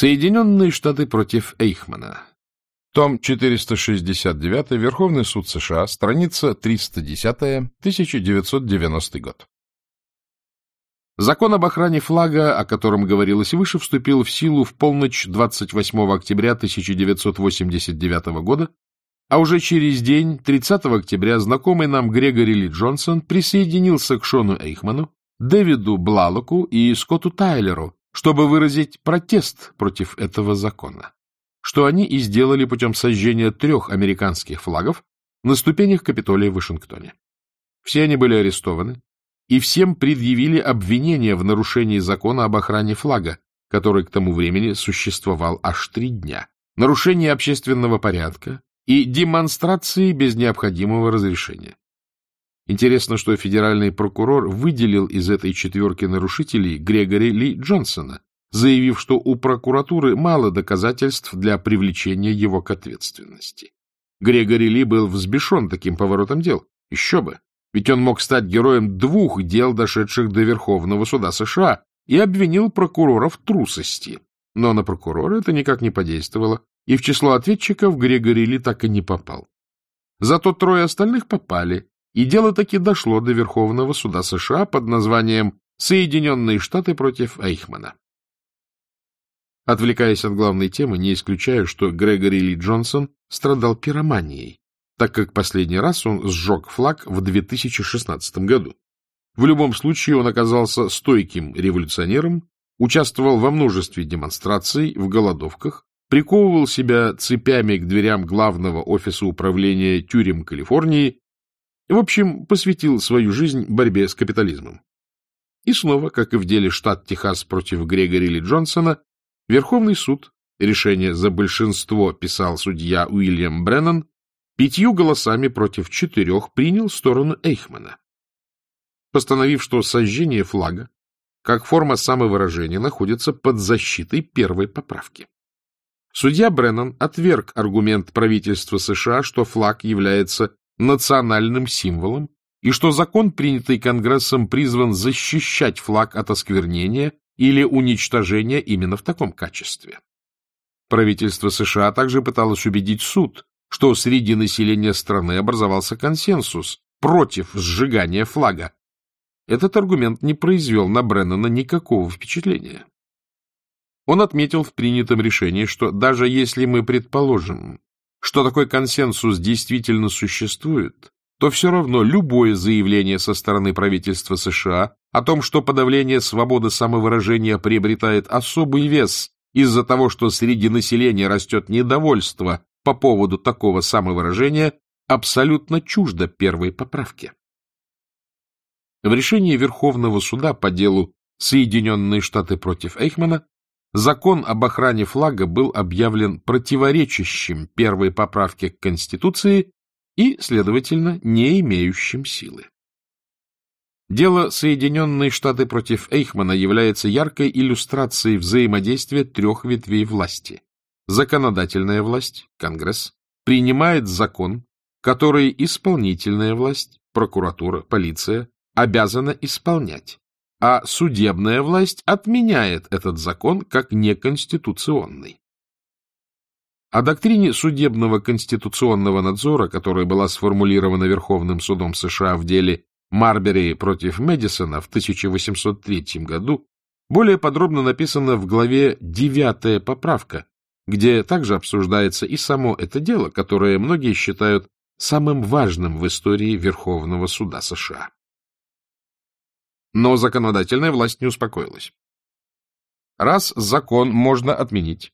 Соединенные Штаты против Эйхмана. Том 469, Верховный суд США, страница 310, 1990 год. Закон об охране флага, о котором говорилось выше, вступил в силу в полночь 28 октября 1989 года, а уже через день, 30 октября, знакомый нам Грегори Ли Джонсон присоединился к Шону Эйхману, Дэвиду Блалоку и Скотту Тайлеру, чтобы выразить протест против этого закона, что они и сделали путем сожжения трех американских флагов на ступенях Капитолия в Вашингтоне. Все они были арестованы, и всем предъявили обвинение в нарушении закона об охране флага, который к тому времени существовал аж три дня, нарушение общественного порядка и демонстрации без необходимого разрешения. Интересно, что федеральный прокурор выделил из этой четверки нарушителей Грегори Ли Джонсона, заявив, что у прокуратуры мало доказательств для привлечения его к ответственности. Грегори Ли был взбешен таким поворотом дел. Еще бы! Ведь он мог стать героем двух дел, дошедших до Верховного суда США, и обвинил прокурора в трусости. Но на прокурора это никак не подействовало, и в число ответчиков Грегори Ли так и не попал. Зато трое остальных попали, и дело таки дошло до Верховного суда США под названием «Соединенные Штаты против Эйхмана». Отвлекаясь от главной темы, не исключаю, что Грегори Ли Джонсон страдал пироманией, так как последний раз он сжег флаг в 2016 году. В любом случае он оказался стойким революционером, участвовал во множестве демонстраций, в голодовках, приковывал себя цепями к дверям главного офиса управления тюрем Калифорнии в общем, посвятил свою жизнь борьбе с капитализмом. И снова, как и в деле штат Техас против Грегори Ли Джонсона, Верховный суд, решение за большинство писал судья Уильям Бреннан, пятью голосами против четырех принял сторону Эйхмана, постановив, что сожжение флага как форма самовыражения находится под защитой первой поправки. Судья Бреннан отверг аргумент правительства США, что флаг является национальным символом и что закон, принятый Конгрессом, призван защищать флаг от осквернения или уничтожения именно в таком качестве. Правительство США также пыталось убедить суд, что среди населения страны образовался консенсус против сжигания флага. Этот аргумент не произвел на Бреннана никакого впечатления. Он отметил в принятом решении, что даже если мы предположим, что такой консенсус действительно существует, то все равно любое заявление со стороны правительства США о том, что подавление свободы самовыражения приобретает особый вес из-за того, что среди населения растет недовольство по поводу такого самовыражения, абсолютно чуждо первой поправки. В решении Верховного суда по делу Соединенные Штаты против Эйхмана закон об охране флага был объявлен противоречащим первой поправке к Конституции и, следовательно, не имеющим силы. Дело Соединенные Штаты против Эйхмана является яркой иллюстрацией взаимодействия трех ветвей власти. Законодательная власть, Конгресс, принимает закон, который исполнительная власть, прокуратура, полиция, обязана исполнять, а судебная власть отменяет этот закон как неконституционный. О доктрине судебного конституционного надзора, которая была сформулирована Верховным судом США в деле Марбери против Мэдисона в 1803 году, более подробно написано в главе «Девятая поправка», где также обсуждается и само это дело, которое многие считают самым важным в истории Верховного суда США. Но законодательная власть не успокоилась. Раз закон можно отменить,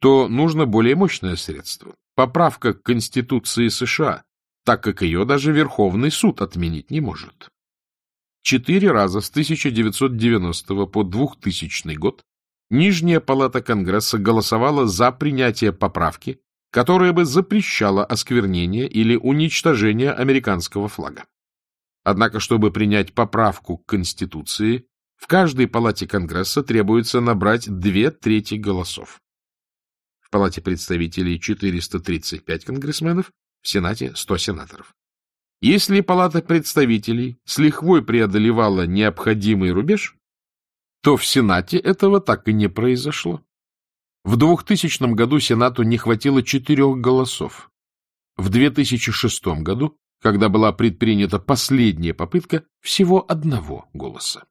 то нужно более мощное средство — поправка к Конституции США, так как ее даже Верховный суд отменить не может. Четыре раза с 1990 по 2000 год Нижняя палата Конгресса голосовала за принятие поправки, которая бы запрещала осквернение или уничтожение американского флага. Однако, чтобы принять поправку к Конституции, в каждой палате Конгресса требуется набрать две трети голосов. В Палате представителей 435 конгрессменов, в Сенате 100 сенаторов. Если Палата представителей с лихвой преодолевала необходимый рубеж, то в Сенате этого так и не произошло. В 2000 году Сенату не хватило четырех голосов. В 2006 году, когда была предпринята последняя попытка, всего одного голоса.